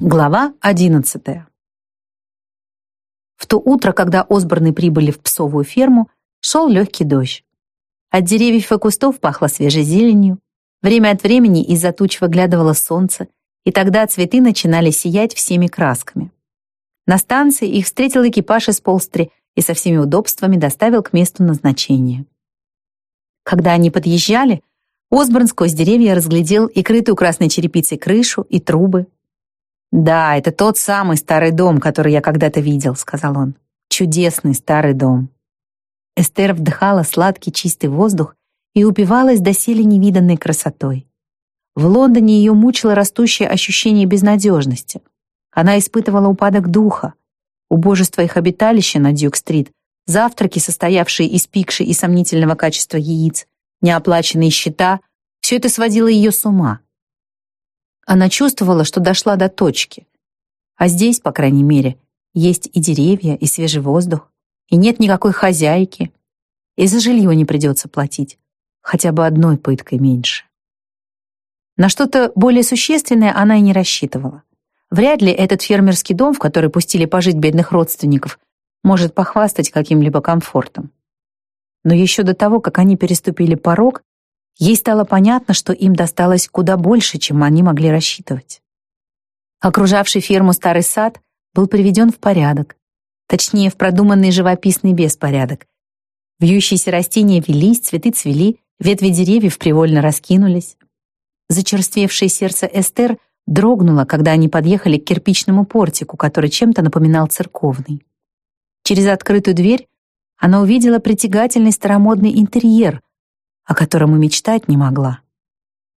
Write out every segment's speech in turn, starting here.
Глава одиннадцатая. В то утро, когда Осборны прибыли в псовую ферму, шел легкий дождь. От деревьев и кустов пахло свежей зеленью. Время от времени из-за туч выглядывало солнце, и тогда цветы начинали сиять всеми красками. На станции их встретил экипаж из Полстри и со всеми удобствами доставил к месту назначения. Когда они подъезжали, Осборн сквозь деревья разглядел и крытую красной черепицей крышу, и трубы, «Да, это тот самый старый дом, который я когда-то видел», — сказал он. «Чудесный старый дом». Эстер вдыхала сладкий чистый воздух и упивалась доселе невиданной красотой. В Лондоне ее мучило растущее ощущение безнадежности. Она испытывала упадок духа. Убожество их обиталища на Дюк-стрит, завтраки, состоявшие из пикши и сомнительного качества яиц, неоплаченные счета — все это сводило ее с ума. Она чувствовала, что дошла до точки. А здесь, по крайней мере, есть и деревья, и свежий воздух, и нет никакой хозяйки, и за жилье не придется платить, хотя бы одной пыткой меньше. На что-то более существенное она и не рассчитывала. Вряд ли этот фермерский дом, в который пустили пожить бедных родственников, может похвастать каким-либо комфортом. Но еще до того, как они переступили порог, Ей стало понятно, что им досталось куда больше, чем они могли рассчитывать. Окружавший ферму старый сад был приведен в порядок, точнее, в продуманный живописный беспорядок. Вьющиеся растения велись, цветы цвели, ветви деревьев привольно раскинулись. Зачерствевшее сердце Эстер дрогнуло, когда они подъехали к кирпичному портику, который чем-то напоминал церковный. Через открытую дверь она увидела притягательный старомодный интерьер, о котором и мечтать не могла.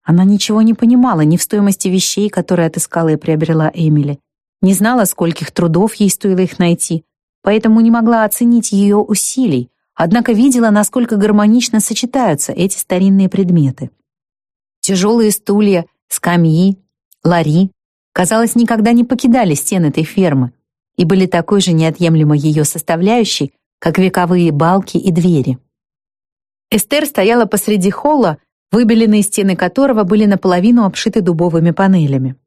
Она ничего не понимала ни в стоимости вещей, которые отыскала и приобрела Эмили, не знала, скольких трудов ей стоило их найти, поэтому не могла оценить ее усилий, однако видела, насколько гармонично сочетаются эти старинные предметы. Тяжелые стулья, скамьи, лари, казалось, никогда не покидали стен этой фермы и были такой же неотъемлемой ее составляющей, как вековые балки и двери. Эстер стояла посреди холла, выбеленные стены которого были наполовину обшиты дубовыми панелями.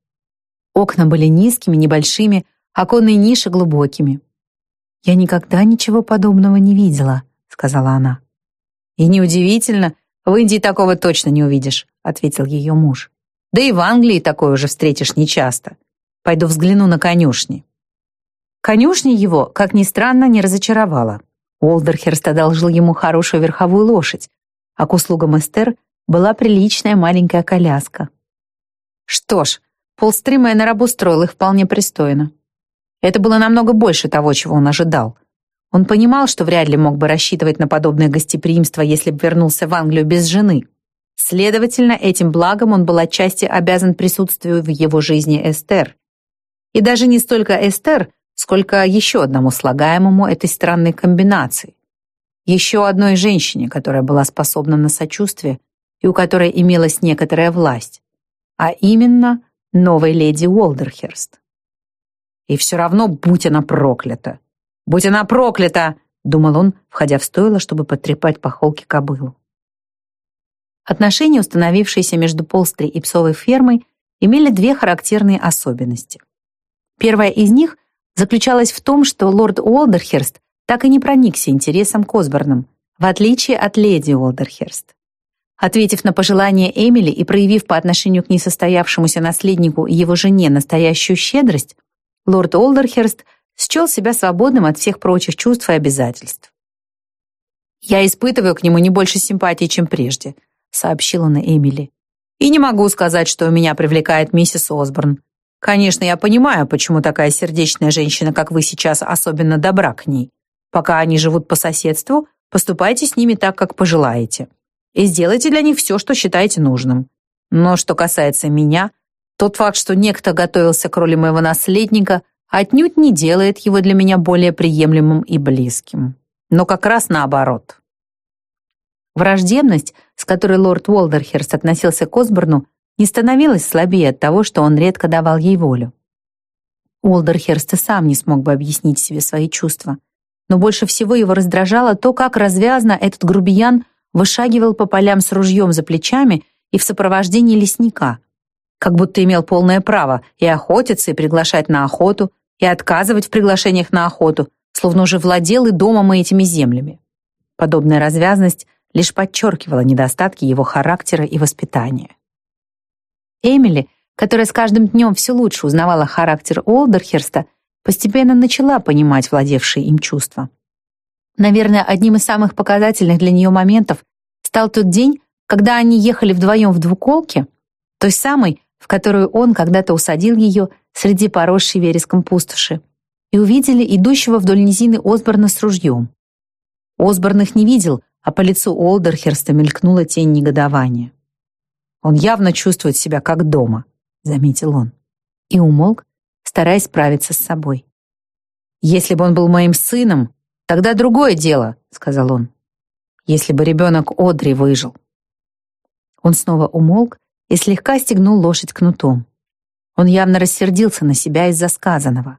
Окна были низкими, небольшими, оконные ниши глубокими. «Я никогда ничего подобного не видела», — сказала она. «И неудивительно, в Индии такого точно не увидишь», — ответил ее муж. «Да и в Англии такое уже встретишь нечасто. Пойду взгляну на конюшни». Конюшни его, как ни странно, не разочаровала. Уолдерхерст одолжил ему хорошую верховую лошадь, а к услугам Эстер была приличная маленькая коляска. Что ж, полстрима на рабу строил их вполне пристойно. Это было намного больше того, чего он ожидал. Он понимал, что вряд ли мог бы рассчитывать на подобное гостеприимство, если бы вернулся в Англию без жены. Следовательно, этим благом он был отчасти обязан присутствию в его жизни Эстер. И даже не столько Эстер, сколько еще одному слагаемому этой странной комбинации. Еще одной женщине, которая была способна на сочувствие и у которой имелась некоторая власть, а именно новой леди Уолдерхерст. И все равно будь она проклята! Будь она проклята! Думал он, входя в стойло, чтобы потрепать по холке кобылу. Отношения, установившиеся между Полстри и псовой фермой, имели две характерные особенности. Первая из них заключалась в том, что лорд Уолдерхерст так и не проникся интересом к Осборнам, в отличие от леди Уолдерхерст. Ответив на пожелание Эмили и проявив по отношению к несостоявшемуся наследнику и его жене настоящую щедрость, лорд Олдерхерст счел себя свободным от всех прочих чувств и обязательств. «Я испытываю к нему не больше симпатии, чем прежде», — сообщил он Эмили. «И не могу сказать, что меня привлекает миссис Осборн. Конечно, я понимаю, почему такая сердечная женщина, как вы сейчас, особенно добра к ней. Пока они живут по соседству, поступайте с ними так, как пожелаете. И сделайте для них все, что считаете нужным. Но что касается меня, тот факт, что некто готовился к роли моего наследника, отнюдь не делает его для меня более приемлемым и близким. Но как раз наоборот. Враждебность, с которой лорд Уолдерхерст относился к Осборну, не становилась слабее от того, что он редко давал ей волю. Уолдерхерст и сам не смог бы объяснить себе свои чувства. Но больше всего его раздражало то, как развязно этот грубиян вышагивал по полям с ружьем за плечами и в сопровождении лесника. как будто имел полное право и охотиться, и приглашать на охоту, и отказывать в приглашениях на охоту, словно уже владел и домом, и этими землями. Подобная развязность лишь подчеркивала недостатки его характера и воспитания. Эмили, которая с каждым днем все лучше узнавала характер Олдерхерста, постепенно начала понимать владевшие им чувства. Наверное, одним из самых показательных для нее моментов стал тот день, когда они ехали вдвоем в двуколке, той самой, в которую он когда-то усадил ее среди поросшей вереском пустоши, и увидели идущего вдоль низины Осборна с ружьем. Осборн их не видел, а по лицу Олдерхерста мелькнула тень негодования. «Он явно чувствует себя как дома», — заметил он. И умолк, стараясь справиться с собой. «Если бы он был моим сыном, тогда другое дело», — сказал он. «Если бы ребенок Одри выжил». Он снова умолк и слегка стегнул лошадь кнутом. Он явно рассердился на себя из-за сказанного.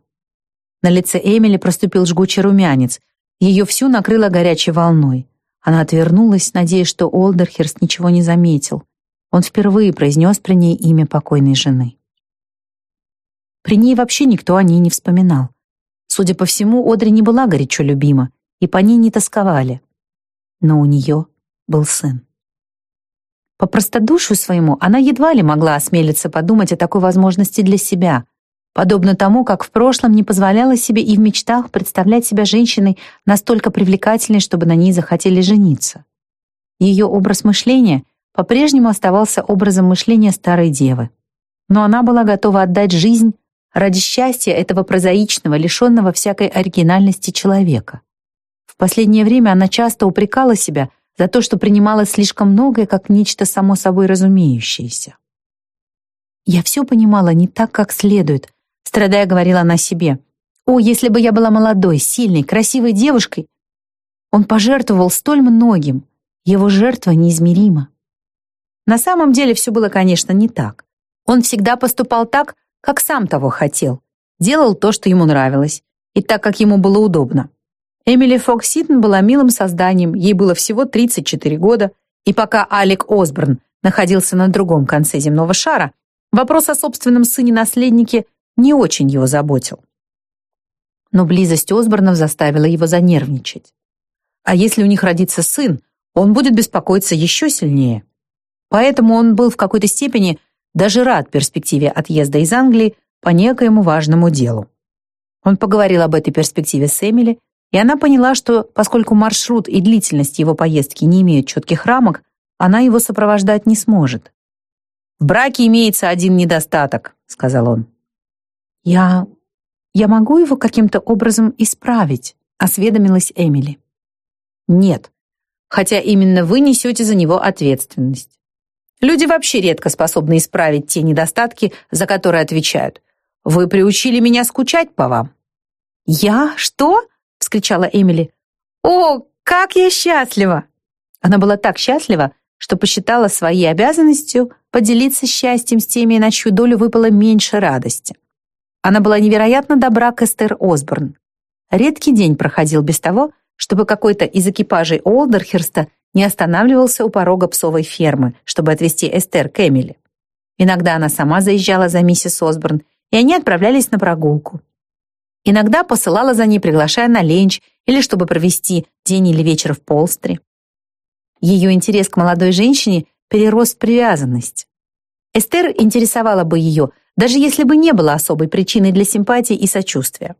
На лице Эмили проступил жгучий румянец, ее всю накрыло горячей волной. Она отвернулась, надеясь, что Олдерхерст ничего не заметил. Он впервые произнес при ней имя покойной жены. При ней вообще никто о ней не вспоминал. Судя по всему, Одри не была горячо любима, и по ней не тосковали. Но у нее был сын. По простодушию своему она едва ли могла осмелиться подумать о такой возможности для себя, подобно тому, как в прошлом не позволяла себе и в мечтах представлять себя женщиной настолько привлекательной, чтобы на ней захотели жениться. Ее образ мышления по-прежнему оставался образом мышления старой девы. Но она была готова отдать жизнь ради счастья этого прозаичного, лишенного всякой оригинальности человека. В последнее время она часто упрекала себя за то, что принимала слишком многое как нечто само собой разумеющееся. Я все понимала не так, как следует, Страдая, говорила она себе. «О, если бы я была молодой, сильной, красивой девушкой!» Он пожертвовал столь многим. Его жертва неизмерима. На самом деле все было, конечно, не так. Он всегда поступал так, как сам того хотел. Делал то, что ему нравилось, и так, как ему было удобно. Эмили Фокс Ситон была милым созданием, ей было всего 34 года, и пока Алек Осборн находился на другом конце земного шара, вопрос о собственном сыне-наследнике не очень его заботил. Но близость Осборнов заставила его занервничать. А если у них родится сын, он будет беспокоиться еще сильнее. Поэтому он был в какой-то степени даже рад перспективе отъезда из Англии по некоему важному делу. Он поговорил об этой перспективе с Эмили, и она поняла, что поскольку маршрут и длительность его поездки не имеют четких рамок, она его сопровождать не сможет. «В браке имеется один недостаток», — сказал он. «Я... я могу его каким-то образом исправить?» — осведомилась Эмили. «Нет, хотя именно вы несете за него ответственность. Люди вообще редко способны исправить те недостатки, за которые отвечают. Вы приучили меня скучать по вам». «Я? Что?» — вскричала Эмили. «О, как я счастлива!» Она была так счастлива, что посчитала своей обязанностью поделиться счастьем с теми, на чью долю выпало меньше радости. Она была невероятно добра к Эстер Осборн. Редкий день проходил без того, чтобы какой-то из экипажей Олдерхерста не останавливался у порога псовой фермы, чтобы отвезти Эстер к Эмили. Иногда она сама заезжала за миссис Осборн, и они отправлялись на прогулку. Иногда посылала за ней, приглашая на ленч или чтобы провести день или вечер в Полстре. Ее интерес к молодой женщине перерос в привязанность. Эстер интересовала бы ее – даже если бы не было особой причины для симпатии и сочувствия.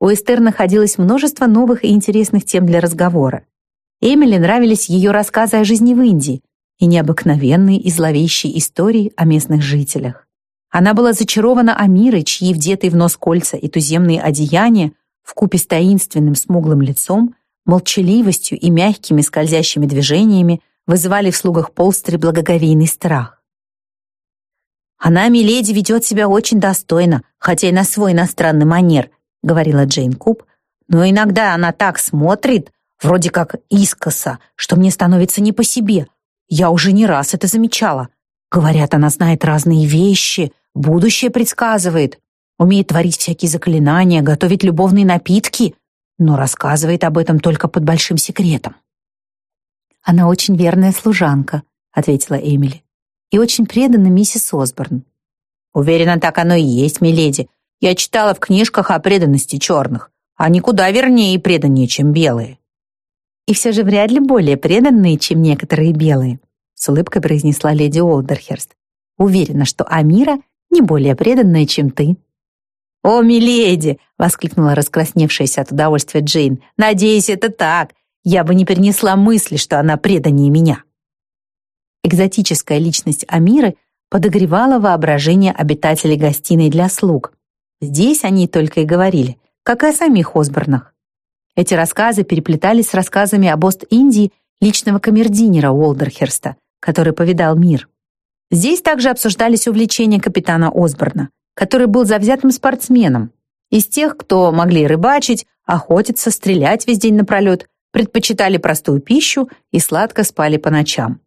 У Эстер находилось множество новых и интересных тем для разговора. Эмили нравились ее рассказы о жизни в Индии и необыкновенные и зловещие истории о местных жителях. Она была зачарована Амирой, чьи вдетые в нос кольца и туземные одеяния вкупе с таинственным смуглым лицом, молчаливостью и мягкими скользящими движениями вызывали в слугах Полстри благоговейный страх. «Она, миледи, ведет себя очень достойно, хотя и на свой иностранный манер», говорила Джейн Куб, «но иногда она так смотрит, вроде как искоса, что мне становится не по себе. Я уже не раз это замечала. Говорят, она знает разные вещи, будущее предсказывает, умеет творить всякие заклинания, готовить любовные напитки, но рассказывает об этом только под большим секретом». «Она очень верная служанка», — ответила Эмили и очень предана миссис Осборн. Уверена, так оно и есть, миледи. Я читала в книжках о преданности черных. Они куда вернее и преданнее, чем белые. И все же вряд ли более преданные, чем некоторые белые, с улыбкой произнесла леди Олдерхерст. Уверена, что Амира не более преданная, чем ты. «О, миледи!» — воскликнула раскрасневшаяся от удовольствия Джейн. «Надеюсь, это так. Я бы не перенесла мысли, что она преданнее меня». Экзотическая личность Амиры подогревала воображение обитателей гостиной для слуг. Здесь они только и говорили, как и о самих Осборнах. Эти рассказы переплетались с рассказами об Ост-Индии личного камердинера Уолдерхерста, который повидал мир. Здесь также обсуждались увлечения капитана Осборна, который был завзятым спортсменом, из тех, кто могли рыбачить, охотиться, стрелять весь день напролет, предпочитали простую пищу и сладко спали по ночам.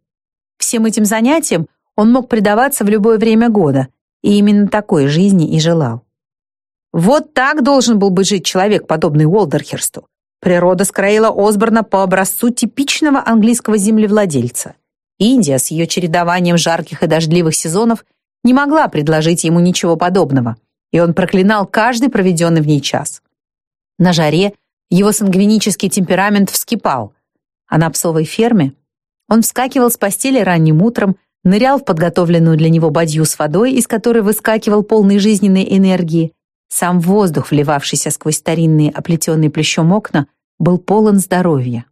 Всем этим занятиям он мог предаваться в любое время года, и именно такой жизни и желал. Вот так должен был бы жить человек, подобный Уолдерхерсту. Природа скроила Осборна по образцу типичного английского землевладельца. Индия с ее чередованием жарких и дождливых сезонов не могла предложить ему ничего подобного, и он проклинал каждый проведенный в ней час. На жаре его сангвинический темперамент вскипал, а на псовой ферме он вскакивал с постели ранним утром, нырял в подготовленную для него бадью с водой, из которой выскакивал полный жизненной энергии. Сам воздух, вливавшийся сквозь старинные оплетенные плещом окна, был полон здоровья.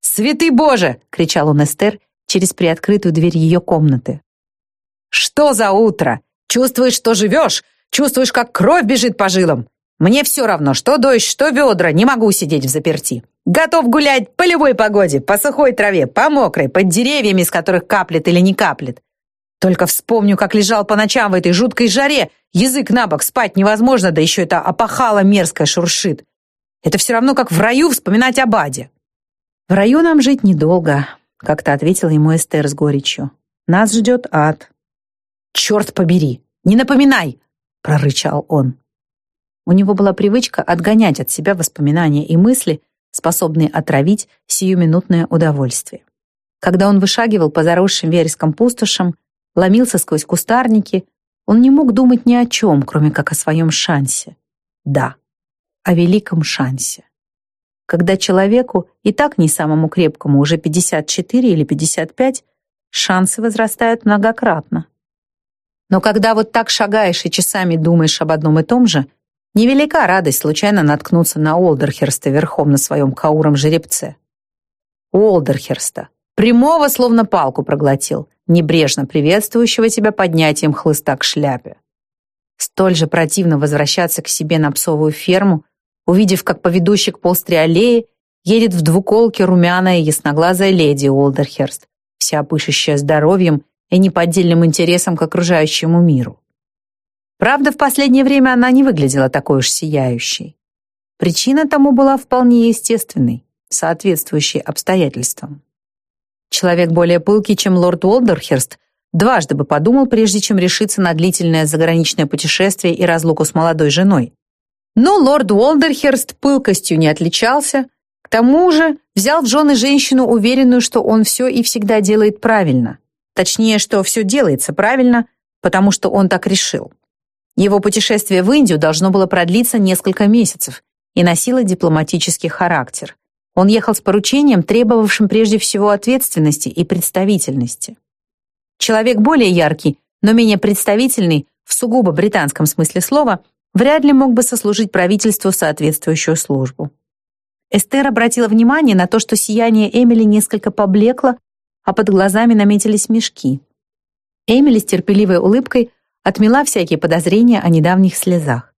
«Святый Боже!» — кричал он Эстер через приоткрытую дверь ее комнаты. «Что за утро? Чувствуешь, что живешь? Чувствуешь, как кровь бежит по жилам? Мне все равно, что дождь, что ведра, не могу сидеть в заперти. Готов гулять по любой погоде, по сухой траве, по мокрой, под деревьями, из которых каплет или не каплет. Только вспомню, как лежал по ночам в этой жуткой жаре. Язык на бок, спать невозможно, да еще это опахало мерзкое шуршит. Это все равно, как в раю вспоминать об аде. «В раю нам жить недолго», — как-то ответила ему Эстер с горечью. «Нас ждет ад». «Черт побери! Не напоминай!» — прорычал он. У него была привычка отгонять от себя воспоминания и мысли, способные отравить сиюминутное удовольствие. Когда он вышагивал по заросшим вереском пустошам, ломился сквозь кустарники, он не мог думать ни о чем, кроме как о своем шансе. Да, о великом шансе. Когда человеку, и так не самому крепкому, уже 54 или 55, шансы возрастают многократно. Но когда вот так шагаешь и часами думаешь об одном и том же, невелика радость случайно наткнуться на Олдерхерста верхом на своем кауром жеребце. Олдерхерста, прямого словно палку проглотил, небрежно приветствующего тебя поднятием хлыста к шляпе. Столь же противно возвращаться к себе на псовую ферму, увидев, как по ведущей к полстре аллеи едет в двуколке румяная ясноглазая леди Олдерхерст, вся пышущая здоровьем и неподдельным интересом к окружающему миру. Правда, в последнее время она не выглядела такой уж сияющей. Причина тому была вполне естественной, соответствующей обстоятельствам. Человек более пылкий, чем лорд Уолдерхерст, дважды бы подумал, прежде чем решиться на длительное заграничное путешествие и разлуку с молодой женой. Но лорд Уолдерхерст пылкостью не отличался, к тому же взял в жены женщину, уверенную, что он все и всегда делает правильно, Точнее, что все делается правильно, потому что он так решил. Его путешествие в Индию должно было продлиться несколько месяцев и носило дипломатический характер. Он ехал с поручением, требовавшим прежде всего ответственности и представительности. Человек более яркий, но менее представительный, в сугубо британском смысле слова, вряд ли мог бы сослужить правительству соответствующую службу. Эстер обратила внимание на то, что сияние Эмили несколько поблекло а под глазами наметились мешки. Эмили с терпеливой улыбкой отмела всякие подозрения о недавних слезах.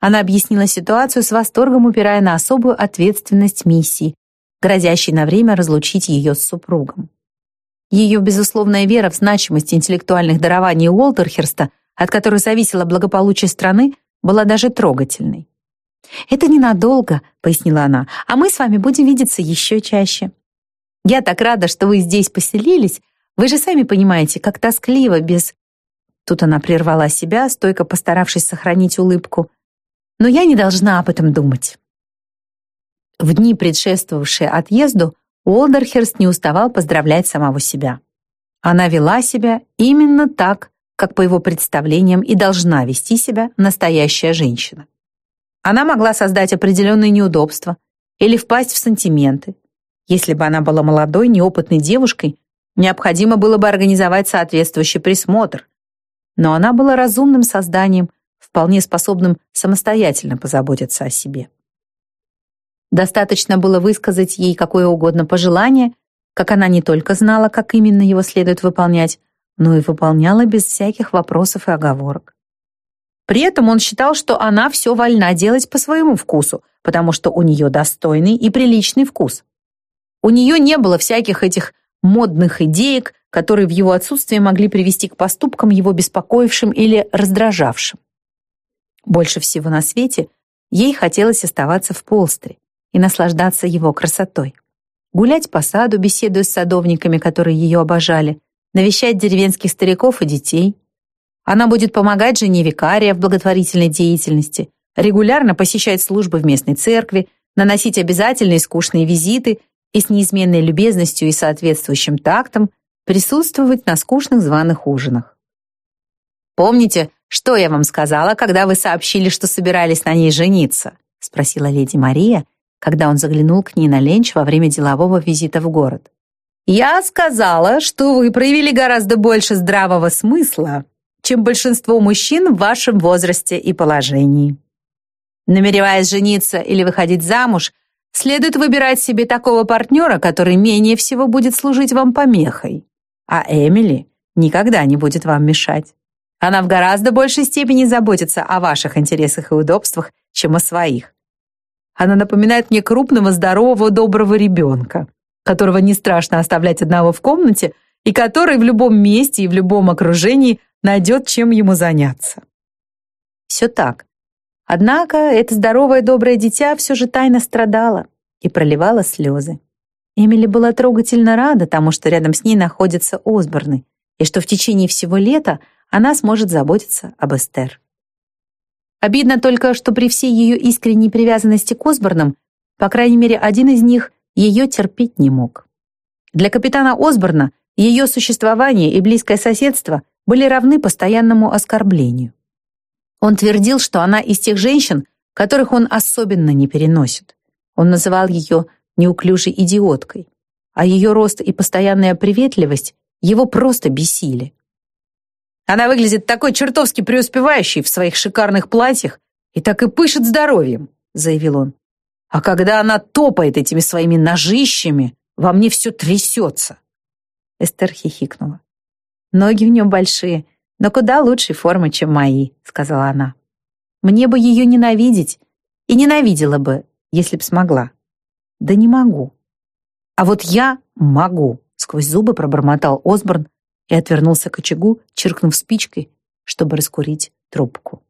Она объяснила ситуацию с восторгом, упирая на особую ответственность миссии, грозящей на время разлучить ее с супругом. Ее безусловная вера в значимость интеллектуальных дарований Уолтерхерста, от которой зависело благополучие страны, была даже трогательной. «Это ненадолго», — пояснила она, «а мы с вами будем видеться еще чаще. Я так рада, что вы здесь поселились. Вы же сами понимаете, как тоскливо без...» Тут она прервала себя, стойко постаравшись сохранить улыбку. «Но я не должна об этом думать». В дни, предшествовавшие отъезду, Уолдерхерст не уставал поздравлять самого себя. Она вела себя именно так, как по его представлениям и должна вести себя настоящая женщина. Она могла создать определенные неудобства или впасть в сантименты. Если бы она была молодой, неопытной девушкой, необходимо было бы организовать соответствующий присмотр. Но она была разумным созданием, вполне способным самостоятельно позаботиться о себе. Достаточно было высказать ей какое угодно пожелание, как она не только знала, как именно его следует выполнять, но и выполняла без всяких вопросов и оговорок. При этом он считал, что она все вольна делать по своему вкусу, потому что у нее достойный и приличный вкус. У нее не было всяких этих модных идеек, которые в его отсутствии могли привести к поступкам его беспокоившим или раздражавшим. Больше всего на свете ей хотелось оставаться в Полстре и наслаждаться его красотой. Гулять по саду, беседуя с садовниками, которые ее обожали, навещать деревенских стариков и детей. Она будет помогать жене викария в благотворительной деятельности, регулярно посещать службы в местной церкви, наносить обязательные скучные визиты и с неизменной любезностью и соответствующим тактом присутствовать на скучных званых ужинах. «Помните, что я вам сказала, когда вы сообщили, что собирались на ней жениться?» спросила леди Мария, когда он заглянул к ней на ленч во время делового визита в город. Я сказала, что вы проявили гораздо больше здравого смысла, чем большинство мужчин в вашем возрасте и положении. Намереваясь жениться или выходить замуж, следует выбирать себе такого партнера, который менее всего будет служить вам помехой. А Эмили никогда не будет вам мешать. Она в гораздо большей степени заботится о ваших интересах и удобствах, чем о своих. Она напоминает мне крупного, здорового, доброго ребенка которого не страшно оставлять одного в комнате и который в любом месте и в любом окружении найдет, чем ему заняться. Все так. Однако это здоровое доброе дитя все же тайно страдало и проливало слезы. Эмили была трогательно рада тому, что рядом с ней находится Осборны, и что в течение всего лета она сможет заботиться об Эстер. Обидно только, что при всей ее искренней привязанности к Осборнам, по крайней мере, один из них ее терпеть не мог. Для капитана Осборна ее существование и близкое соседство были равны постоянному оскорблению. Он твердил, что она из тех женщин, которых он особенно не переносит. Он называл ее неуклюжей идиоткой, а ее рост и постоянная приветливость его просто бесили. Она выглядит такой чертовски преуспевающей в своих шикарных платьях и так и пышет здоровьем, заявил он. А когда она топает этими своими ножищами, во мне все трясется. Эстер хихикнула. Ноги у нее большие, но куда лучшей формы, чем мои, сказала она. Мне бы ее ненавидеть, и ненавидела бы, если б смогла. Да не могу. А вот я могу, сквозь зубы пробормотал Осборн и отвернулся к очагу, чиркнув спичкой, чтобы раскурить трубку.